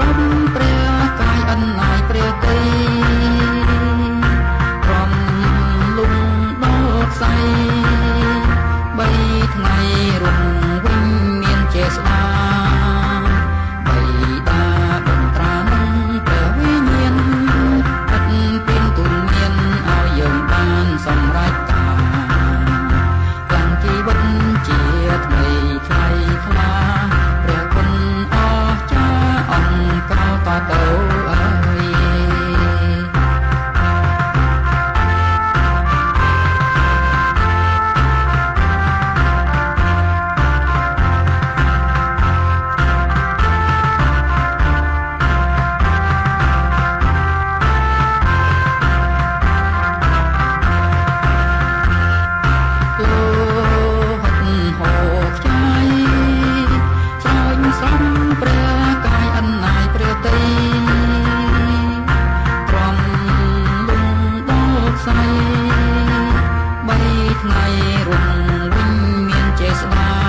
សំព្រេ Cause my